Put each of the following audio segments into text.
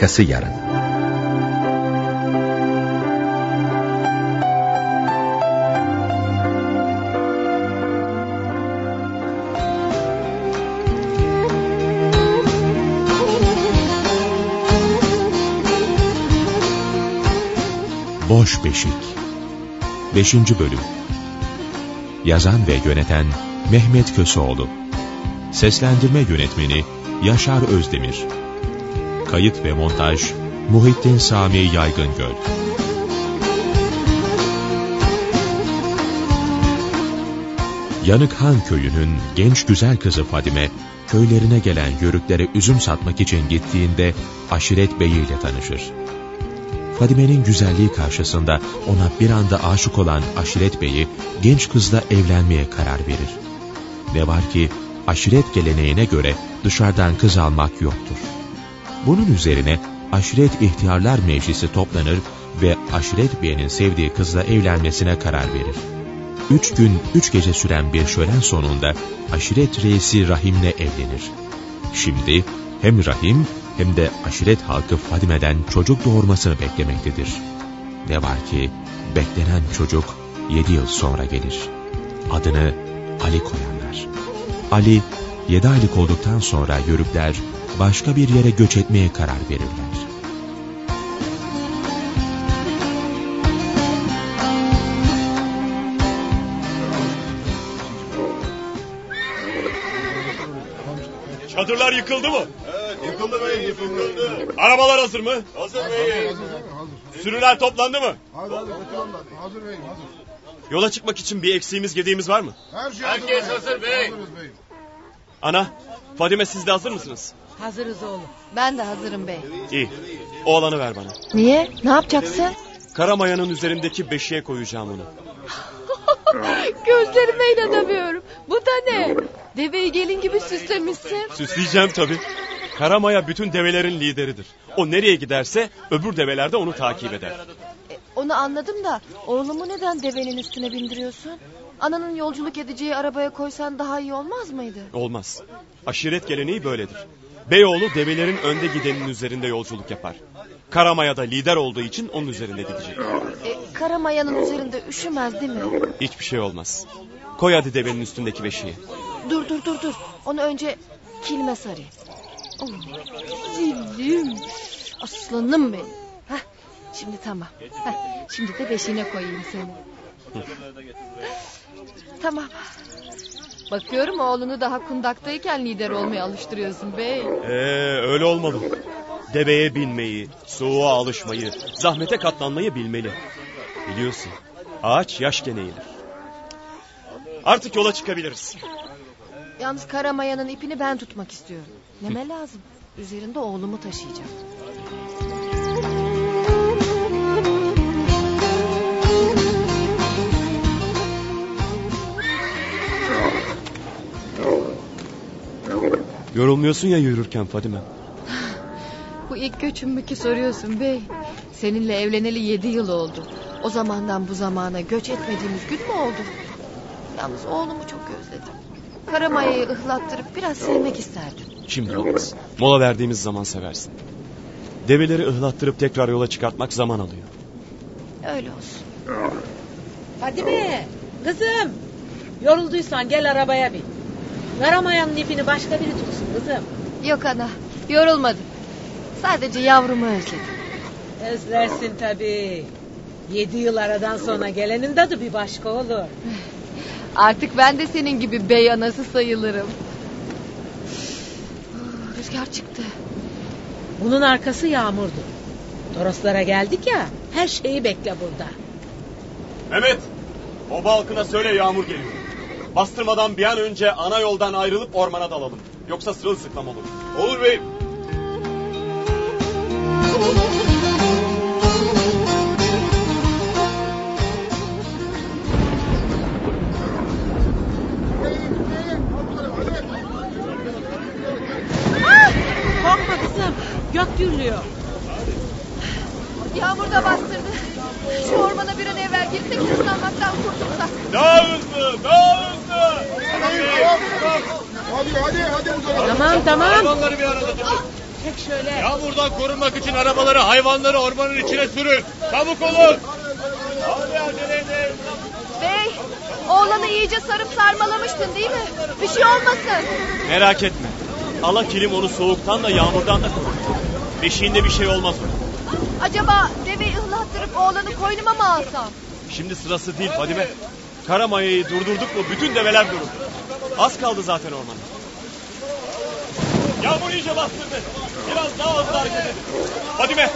Arkası yarın. Boş Beşik 5. Bölüm Yazan ve yöneten Mehmet Köseoğlu Seslendirme Yönetmeni Yaşar Özdemir Kayıt ve montaj Muhittin Sami Yaygıngöl Yanıkhan köyünün genç güzel kızı Fadime, köylerine gelen yörüklere üzüm satmak için gittiğinde Aşiret Bey ile tanışır. Fadime'nin güzelliği karşısında ona bir anda aşık olan Aşiret Bey'i genç kızla evlenmeye karar verir. Ne var ki aşiret geleneğine göre dışarıdan kız almak yoktur. Bunun üzerine aşiret ihtiyarlar meclisi toplanır ve Aşiret Bey'in sevdiği kızla evlenmesine karar verir. Üç gün, üç gece süren bir şölen sonunda aşiret reisi Rahim'le evlenir. Şimdi hem Rahim hem de aşiret halkı Fadime'den çocuk doğurmasını beklemektedir. Ne var ki beklenen çocuk yedi yıl sonra gelir. Adını Ali koyarlar. Ali yedi aylık olduktan sonra yörükler başka bir yere göç etmeye karar verirler. Çadırlar yıkıldı mı? Evet, yıkıldı beyim, yıkıldı. Arabalar hazır mı? Hazır beyim. Sürüler toplandı mı? Hazır, hazır, hazır beyim, hazır. Yola çıkmak için bir eksiğimiz gediğimiz var mı? Her şey Herkes hazır, hazır beyim. Ana, Fadime siz de hazır mısınız? Hazırız oğlum. Ben de hazırım bey. İyi. Oğlanı ver bana. Niye? Ne yapacaksın? Karamayanın üzerindeki beşiğe koyacağım onu. Gözlerime inanamıyorum. Bu da ne? Deveyi gelin gibi süslemişsin. Süsleyeceğim tabii. Karamaya bütün develerin lideridir. O nereye giderse öbür develer de onu takip eder. E, onu anladım da oğlumu neden devenin üstüne bindiriyorsun? Ananın yolculuk edeceği arabaya koysan daha iyi olmaz mıydı? Olmaz. Aşiret geleneği böyledir. Beyoğlu develerin önde gidenin üzerinde yolculuk yapar. Karamaya da lider olduğu için onun üzerinde gidecek. E, Karamayanın üzerinde üşümez değil mi? Hiçbir şey olmaz. Koy hadi devenin üstündeki beşiği. Dur dur dur dur. Onu önce kilime sarayım. Oh, Zillim. Aslanım benim. Heh, şimdi tamam. Heh, şimdi de beşiğine koyayım seni. Tamam. Bakıyorum oğlunu daha kundaktayken lider olmaya alıştırıyorsun bey. Ee, öyle olmalı. Deveye binmeyi, soğuğa alışmayı, zahmete katlanmayı bilmeli. Biliyorsun, ağaç yaşken eğilir. Artık yola çıkabiliriz. Yalnız Karamayanın ipini ben tutmak istiyorum. Neme lazım? Üzerinde oğlumu taşıyacağım. Yorulmuyorsun ya yürürken Fadime. Bu ilk göçüm mü ki soruyorsun bey? Seninle evleneli yedi yıl oldu. O zamandan bu zamana göç etmediğimiz gün mü oldu? Yalnız oğlumu çok özledim. Karamaya'yı ıhlattırıp biraz sevmek isterdim. Şimdi olmaz. Mola verdiğimiz zaman seversin. Develeri ıhlattırıp tekrar yola çıkartmak zaman alıyor. Öyle olsun. Fadime kızım. Yorulduysan gel arabaya bin. Karamayanın ipini başka biri tutsun kızım. Yok ana yorulmadım. Sadece yavrumu özledim. Özlersin tabii. Yedi yıl aradan sonra gelenin tadı bir başka olur. Artık ben de senin gibi bey anası sayılırım. Aa, Rüzgar çıktı. Bunun arkası yağmurdu. Toroslara geldik ya her şeyi bekle burada. Mehmet, oba halkına söyle yağmur geliyor. Bastırmadan bir an önce ana yoldan ayrılıp ormana dalalım. Yoksa sırılsıklam olur. Olur beyim. Korkma kızım gök gürlüyor. Yağmur da bastırdı. Şu ormana bir an evvel girsek ıslanmaktan kurtulsak. Daha hızlı, daha hızlı. Hadi, hadi, hadi uzanalım. Tamam tamam. Hayvanları bir arada tutun. Çek şöyle. Yağmurdan korunmak için arabaları, hayvanları ormanın içine sürün. Çabuk olun. Hadi acele edin. Bey, oğlanı iyice sarıp sarmalamıştın değil mi? Bir şey olmasın. Merak etme. Allah kilim onu soğuktan da yağmurdan da korur. Beşiğinde bir şey olmaz ona. Acaba deveyi ıhlattırıp oğlanı koynuma mı alsam? Şimdi sırası değil Fadime. Karamaya'yı durdurduk mu bütün develer durur. Az kaldı zaten ormanda. Yağmur iyice bastırdı. Biraz daha hızlı hareket edin. Fadime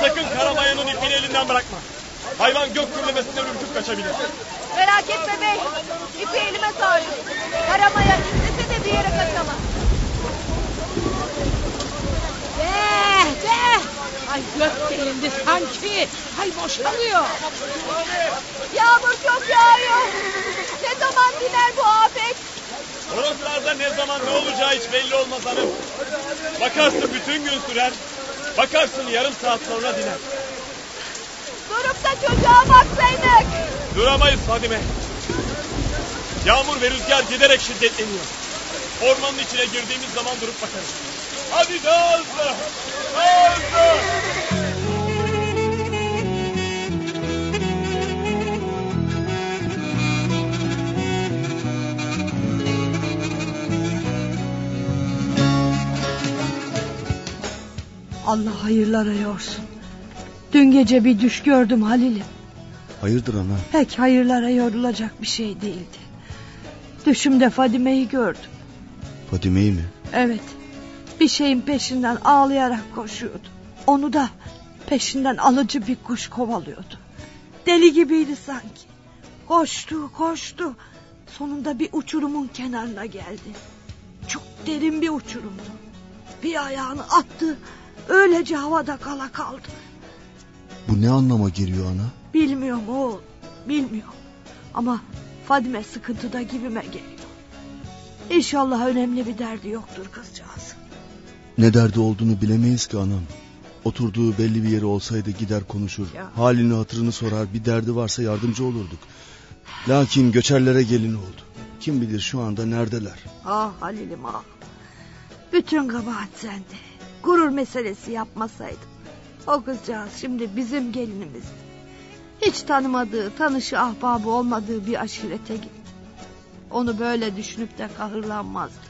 sakın Karamaya'nın ipini elinden bırakma. Hayvan gök gürlemesinden ürküp kaçabilir. Merak etme bey. İpi elime sardım. Karamaya istese de bir yere kaçamaz. De de. Ay gök delindi sanki. Ay boşalıyor. Yağmur çok yağıyor. Ne zaman diner bu afet? Horozlarda ne zaman ne olacağı hiç belli olmaz hanım. Bakarsın bütün gün sürer. Bakarsın yarım saat sonra diner. Durup da çocuğa baksaydık. Duramayız Fadime. Yağmur ve rüzgar giderek şiddetleniyor. Ormanın içine girdiğimiz zaman durup bakarız. Hadi daha hızlı. Daha hızlı. Allah hayırlara yorsun. Dün gece bir düş gördüm Halil'im. Hayırdır ana? Pek hayırlara yorulacak bir şey değildi. Düşümde Fadime'yi gördüm. Fadime'yi mi? Evet. Bir şeyin peşinden ağlayarak koşuyordu. Onu da peşinden alıcı bir kuş kovalıyordu. Deli gibiydi sanki. Koştu koştu. Sonunda bir uçurumun kenarına geldi. Çok derin bir uçurumdu. Bir ayağını attı. Öylece havada kala kaldı. Bu ne anlama geliyor ana? Bilmiyorum oğul. Bilmiyorum. Ama Fadime sıkıntıda gibime geliyor. İnşallah önemli bir derdi yoktur kızcağız. Ne derdi olduğunu bilemeyiz ki anam. Oturduğu belli bir yeri olsaydı gider konuşur. Ya. Halini hatırını sorar bir derdi varsa yardımcı olurduk. Lakin göçerlere gelin oldu. Kim bilir şu anda neredeler. Ah Halil'im ah. Bütün kabahat sende. Gurur meselesi yapmasaydım. O kızcağız şimdi bizim gelinimizdi. Hiç tanımadığı, tanışı ahbabı olmadığı bir aşirete gitti. Onu böyle düşünüp de kahırlanmazdı.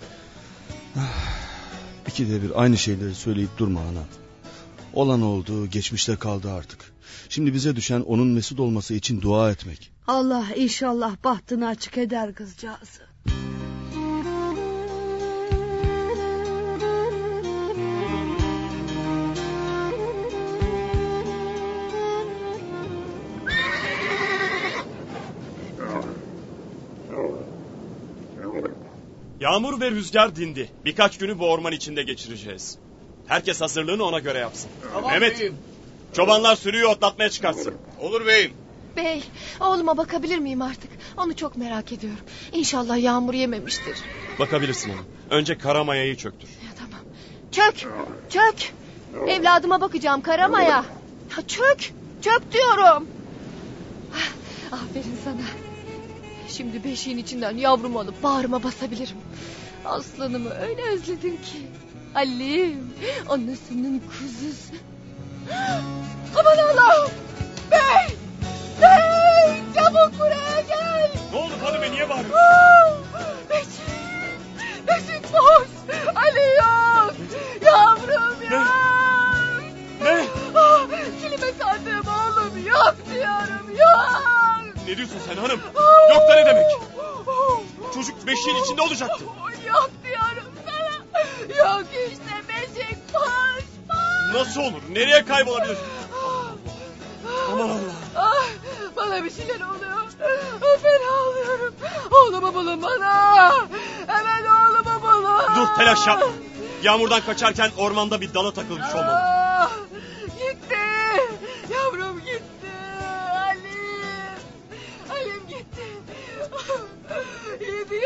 İkide bir aynı şeyleri söyleyip durma ana. Olan oldu geçmişte kaldı artık. Şimdi bize düşen onun mesut olması için dua etmek. Allah inşallah bahtını açık eder kızcağızı. Yağmur ve rüzgar dindi. Birkaç günü bu orman içinde geçireceğiz. Herkes hazırlığını ona göre yapsın. Mehmet, beyim. çobanlar sürüyü otlatmaya çıkarsın. Olur beyim. Bey, oğluma bakabilir miyim artık? Onu çok merak ediyorum. İnşallah yağmur yememiştir. Bakabilirsin hanım. Önce karamayayı çöktür. Ya tamam. Çök, çök. Evladıma bakacağım Karamaya. Ya çök, çök diyorum. Ah, Aferin sana. Şimdi beşiğin içinden yavrumu alıp bağrıma basabilirim. Aslanımı öyle özledim ki. Halim, annesinin kuzusu. Aman Allah'ım! Bey! Bey! Çabuk buraya gel! Ne oldu Fadime niye bağırıyorsun? Ne diyorsun sen hanım? Yok da ne demek? Çocuk beşiğin içinde olacaktı. Yok diyorum sana! Yok işte beşik boş! boş. Nasıl olur? Nereye kaybolabilir? Aman Allah. Ah, bana bir şeyler oluyor. Fena oluyorum. Oğlumu bulun bana. Hemen oğlumu bulun. Dur telaş yapma. Yağmurdan kaçarken ormanda bir dala takılmış olmalı.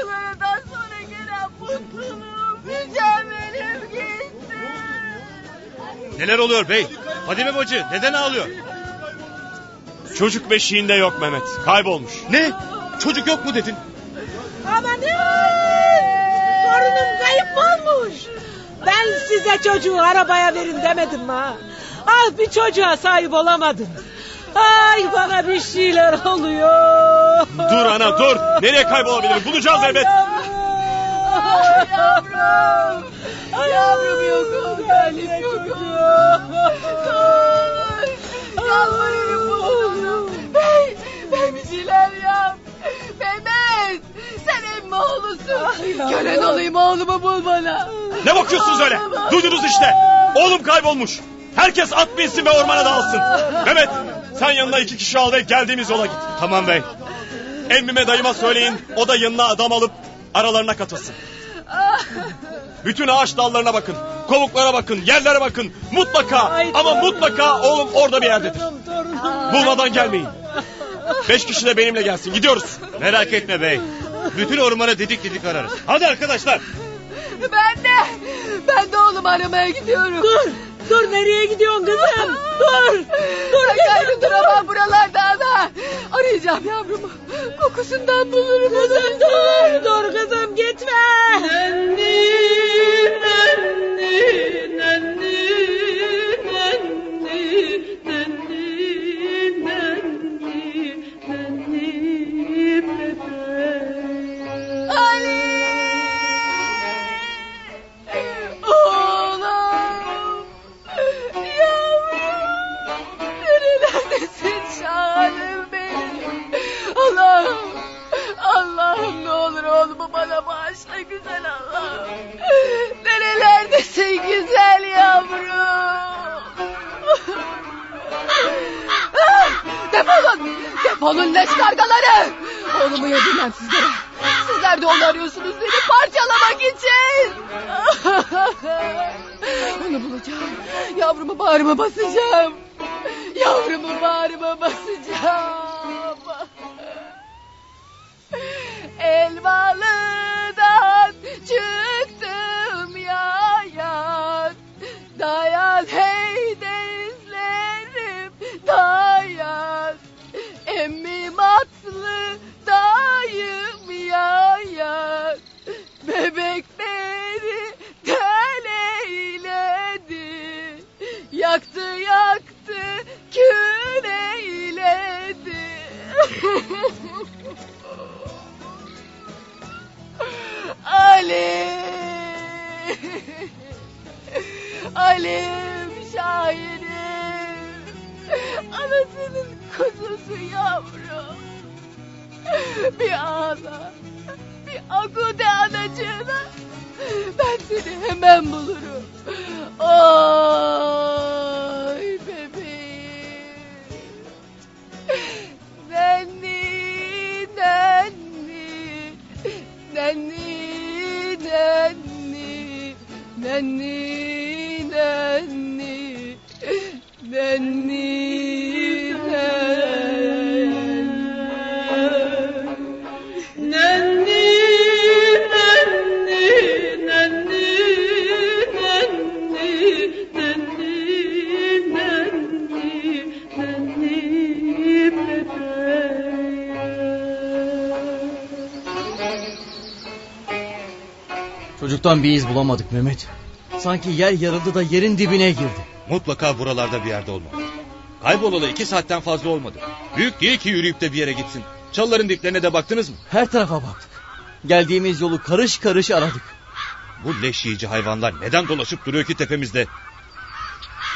Yıl aradan sonra gelen mutluluğum, mücadelem gitti. Neler oluyor bey? Fadime bacı neden ağlıyor? Çocuk beşiğinde yok Mehmet. Kaybolmuş. Ne? Çocuk yok mu dedin? Amanın! Torunum kayıp olmuş. Ben Ben size çocuğu arabaya verin demedim mi ha? Ah bir çocuğa sahip olamadın. Ay bana bir şeyler oluyor. Dur ana dur. Nereye kaybolabilirim? Bulacağız elbet. Ay yavrum. Ay yavrum yok. Halim yok Yalvarırım bunu. Bey, bey bir şeyler yap. Mehmet, sen emmi oğlusun. Kölen olayım oğlumu bul bana. Ne bakıyorsunuz öyle? Duydunuz işte. Oğlum kaybolmuş. Herkes at binsin ve ormana dağılsın. Mehmet sen yanına iki kişi al ve geldiğimiz yola git. Tamam bey. Emmime dayıma söyleyin o da yanına adam alıp aralarına katılsın. Bütün ağaç dallarına bakın. Kovuklara bakın, yerlere bakın. Mutlaka ama mutlaka oğlum orada bir yerdedir. Bulmadan gelmeyin. Beş kişi de benimle gelsin. Gidiyoruz. Merak etme bey. Bütün ormanı didik didik ararız. Hadi arkadaşlar. Ben de, ben de oğlumu aramaya gidiyorum. Dur, dur nereye gidiyorsun kızım? Dur, dur. Gayrı duramam buralarda ana. Arayacağım yavrumu. Kokusundan bulurum. Kızım dur, dur kızım gitme. Nenni, onu bulacağım. Yavrumu bağrıma basacağım. Yavrumu bağrıma basacağım. Elmalı'dan çıktım Ali! Alim şahirim. Anasının kuzusu yavrum. Bir ağla. Bir akude anacığına. Ben seni hemen bulurum. Ay nenni, nenni, nenni, Çocuktan bir iz bulamadık Mehmet. Sanki yer yarıldı da yerin dibine girdi. Mutlaka buralarda bir yerde olmalı. Kaybolalı iki saatten fazla olmadı. Büyük değil ki yürüyüp de bir yere gitsin. Çalıların diplerine de baktınız mı? Her tarafa baktık. Geldiğimiz yolu karış karış aradık. Bu leş yiyici hayvanlar neden dolaşıp duruyor ki tepemizde?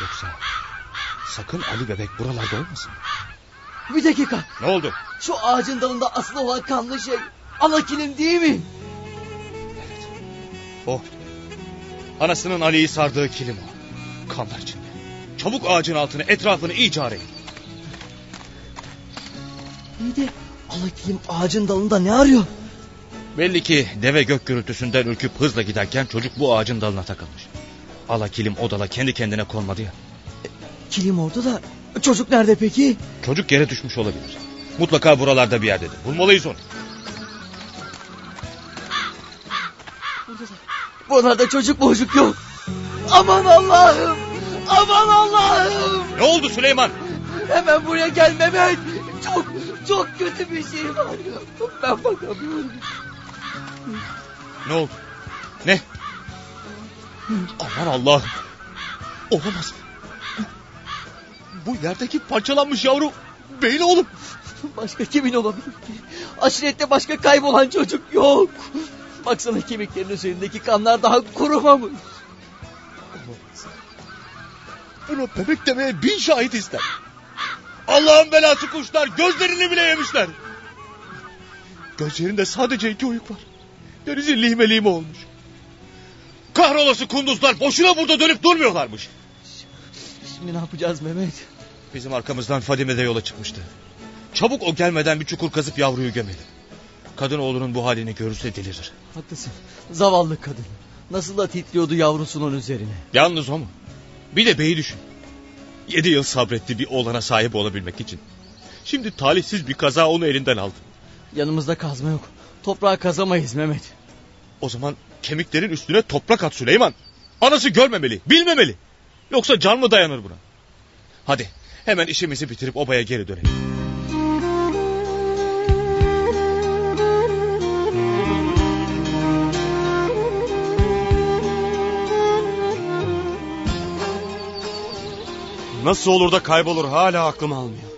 Yoksa sakın Ali bebek buralarda olmasın. Bir dakika. Ne oldu? Şu ağacın dalında asılı olan kanlı şey. Alakilim değil mi? O. Anasının Ali'yi sardığı kilim o. Kanlar içinde. Çabuk ağacın altını etrafını iyice arayın. İyi de Alakilim ağacın dalında ne arıyor? Belli ki deve gök gürültüsünden ürküp hızla giderken çocuk bu ağacın dalına takılmış. Ala kilim o dala kendi kendine konmadı ya. Kilim orada da çocuk nerede peki? Çocuk yere düşmüş olabilir. Mutlaka buralarda bir yerdedir. Bulmalıyız onu. Buralarda çocuk bocuk yok. Aman Allah'ım. Aman Allah'ım. Ne oldu Süleyman? Hemen buraya gel Mehmet. Çok çok kötü bir şey var. Ben bakamıyorum. Ne oldu? Ne? Aman Allah'ım. Olamaz. Bu yerdeki parçalanmış yavru beyin oğlum. Başka kimin olabilir ki? Aşirette başka kaybolan çocuk yok. Baksana kemiklerin üzerindeki kanlar daha kurumamış. Bunu bebek demeye bin şahit ister. Allah'ın belası kuşlar gözlerini bile yemişler. Gözlerinde sadece iki oyuk var. Denizi lime lime olmuş. Kahrolası kunduzlar boşuna burada dönüp durmuyorlarmış. Şimdi ne yapacağız Mehmet? Bizim arkamızdan Fadime de yola çıkmıştı. Çabuk o gelmeden bir çukur kazıp yavruyu gömelim. Kadın oğlunun bu halini görürse delirir. Haklısın. Zavallı kadın. Nasıl da titriyordu yavrusunun üzerine. Yalnız o mu? Bir de beyi düşün. Yedi yıl sabretti bir oğlana sahip olabilmek için. Şimdi talihsiz bir kaza onu elinden aldı. Yanımızda kazma yok. Toprağa kazamayız Mehmet. O zaman kemiklerin üstüne toprak at Süleyman. Anası görmemeli, bilmemeli. Yoksa can mı dayanır buna? Hadi hemen işimizi bitirip obaya geri dönelim. Nasıl olur da kaybolur hala aklım almıyor.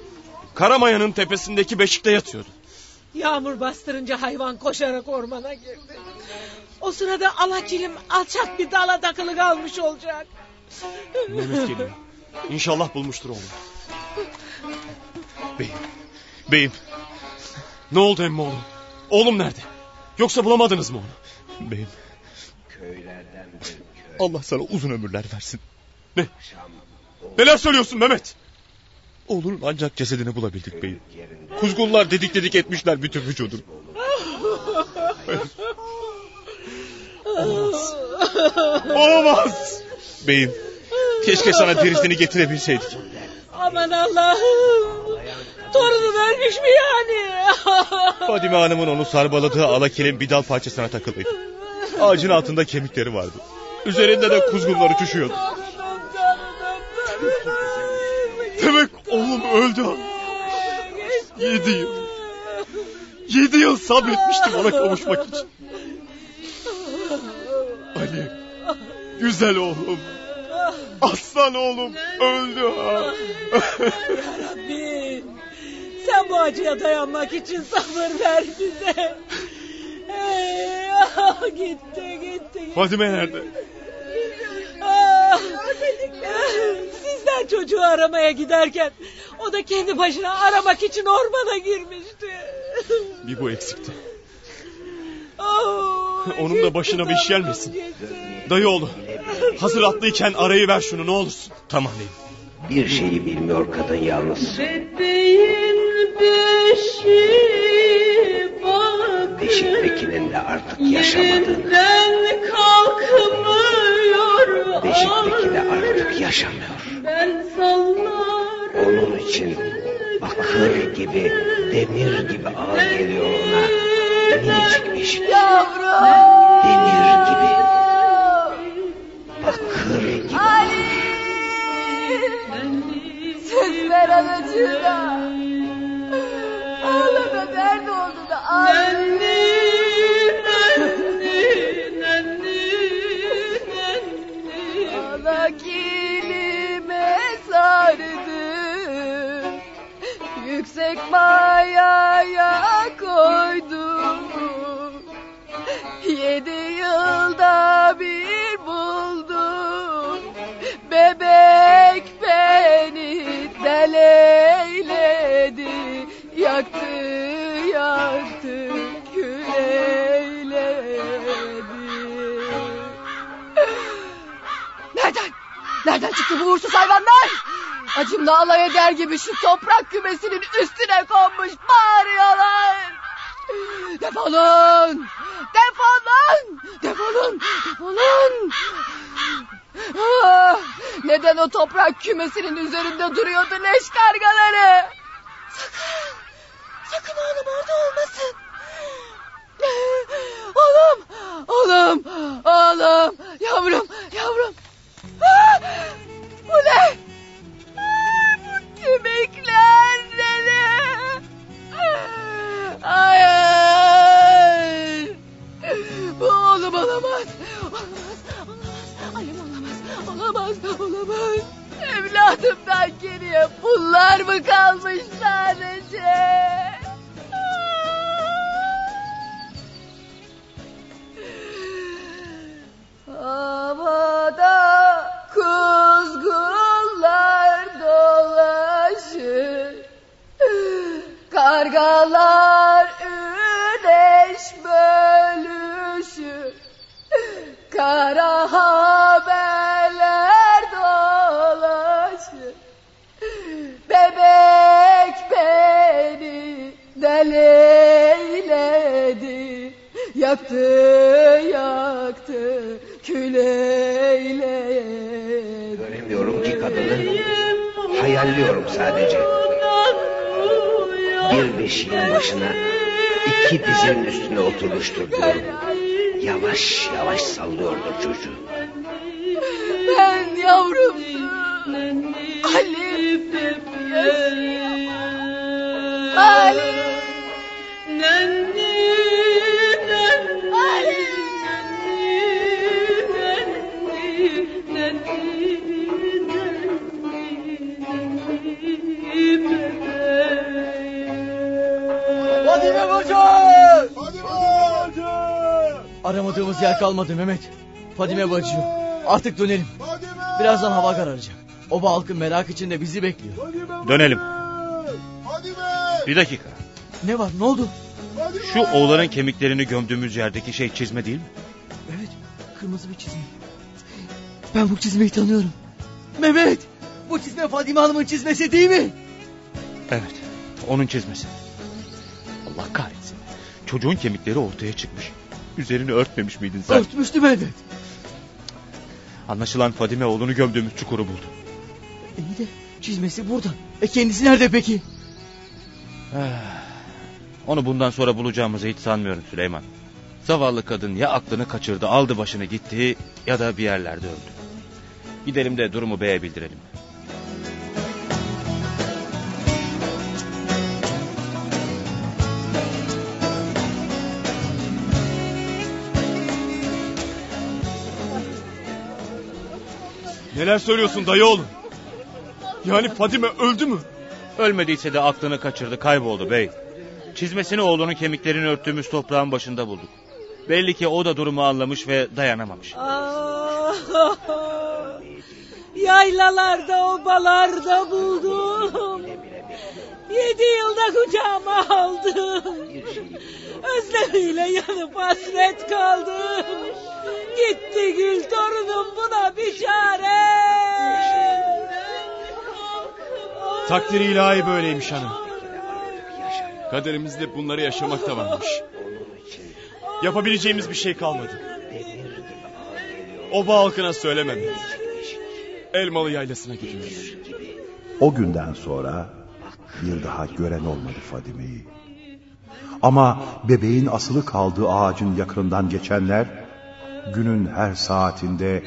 Karamaya'nın tepesindeki beşikte yatıyordu. Yağmur bastırınca hayvan koşarak ormana girdi. O sırada alakilim alçak bir dala takılı kalmış olacak. Mehmet geliyor. İnşallah bulmuştur onu. Beyim, beyim, Ne oldu emmi oğlum? Oğlum nerede? Yoksa bulamadınız mı onu? beyim. Allah sana uzun ömürler versin. Neler söylüyorsun Mehmet? Oğlunun ancak cesedini bulabildik beyim. Kuzgunlar dedik dedik etmişler bütün vücudunu. Olamaz. Beyim, keşke sana birisini getirebilseydik. Aman Allah'ım. Torunu vermiş mi yani? Fadime Hanım'ın onu sarbaladığı alakilin bir dal parçasına takılıydı. Ağacın altında kemikleri vardı. Üzerinde de kuzgunlar uçuşuyordu. Demek oğlum öldü. ha. Yedi yıl. Yedi yıl sabretmiştim ona kavuşmak için. Ali. Güzel oğlum. Aslan oğlum öldü ha. Rabbim. Sen bu acıya dayanmak için sabır ver bize. Ah, gitti gitti. Fadime nerede? Ah, Sizden çocuğu aramaya giderken o da kendi başına aramak için ormana girmişti. Bir bu eksikti. Oh, Onun da başına bir iş gelmesin. Dayı oğlu. Hazır atlıyken arayı ver şunu ne olursun. Tamam beyim. Bir şeyi bilmiyor kadın yalnız. Bebeğin beşi bak. Beşiktekinin de artık yaşamadığını. Yerinden kalkmıyor. Beşikteki de artık yaşamıyor. Gibi, demir gibi ağır geliyor ona. Yedi yılda bir buldum. Bebek beni deleyledi. Yaktı yaktı kül eyledi. Nereden? Nereden çıktı bu uğursuz hayvanlar? Acımla alay eder gibi şu toprak kümesinin üstüne konmuş bağırıyorlar. Defolun! Defolun! Defolun! Defolun! Ah, neden o toprak kümesinin üzerinde duruyordu leş kargaları? Sakın! Sakın oğlum orada olmasın. Oğlum! Oğlum! Oğlum! Yavrum! Yavrum! Bunlar mı kalmış sadece? Havada kuzgunlar dolaşır Kargalar üleş bölüşür Kara Yaktı yaktı küleyledi Göremiyorum ki kadını. Hayalliyorum sadece. Bir beşiğin başına iki dizinin üstüne oturmuştur diyorum. Yavaş yavaş sallıyordur çocuğu. Ben yavrum Aramadığımız yer kalmadı Mehmet. Fadime Bacı. Artık dönelim. Birazdan hava kararacak. Oba halkı merak içinde bizi bekliyor. Dönelim. Bir dakika. Ne var ne oldu? Şu oğlanın kemiklerini gömdüğümüz yerdeki şey çizme değil mi? Evet kırmızı bir çizme. Ben bu çizmeyi tanıyorum. Mehmet! Bu çizme Fadime Hanım'ın çizmesi değil mi? Evet. Onun çizmesi. Allah kahretsin. Çocuğun kemikleri ortaya çıkmış. Üzerini örtmemiş miydin sen? Örtmüştüm elbet. Anlaşılan Fadime oğlunu gömdüğümüz çukuru buldu. İyi de çizmesi burada. E kendisi nerede peki? Ah, Onu bundan sonra bulacağımızı hiç sanmıyorum Süleyman. Zavallı kadın ya aklını kaçırdı aldı başını gitti ya da bir yerlerde öldü. Gidelim de durumu beye bildirelim. Neler söylüyorsun dayı oğlum? Yani Fadime öldü mü? Ölmediyse de aklını kaçırdı kayboldu bey. Çizmesini oğlunun kemiklerini örttüğümüz toprağın başında bulduk. Belli ki o da durumu anlamış ve dayanamamış. Ah, Yaylalarda, obalarda buldum. Yedi yılda kucağıma aldım. Özlemiyle yanıp hasret kaldım. Gitti gül torunum buna bir çare. Takdiri ilahi böyleymiş hanım. Kaderimizde bunları yaşamak da varmış. Yapabileceğimiz bir şey kalmadı. Oba halkına söylememek. Elmalı yaylasına gidiyoruz. O günden sonra bir daha gören olmadı Fadime'yi. Ama bebeğin asılı kaldığı ağacın yakınından geçenler günün her saatinde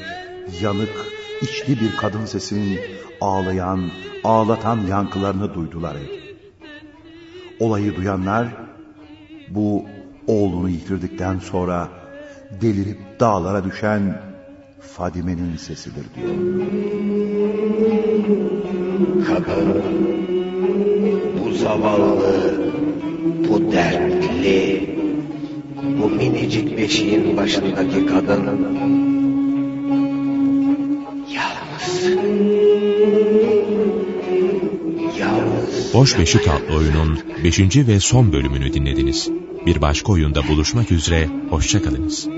yanık, içli bir kadın sesinin ağlayan, ağlatan yankılarını duydular hep. Olayı duyanlar bu oğlunu yitirdikten sonra delirip dağlara düşen Fadime'nin sesidir diyor. Kadın, bu zavallı, bu dertli, bu minicik beşiğin başındaki kadın yalnız. Boş Beşik adlı oyunun 5. ve son bölümünü dinlediniz. Bir başka oyunda buluşmak üzere, hoşçakalınız.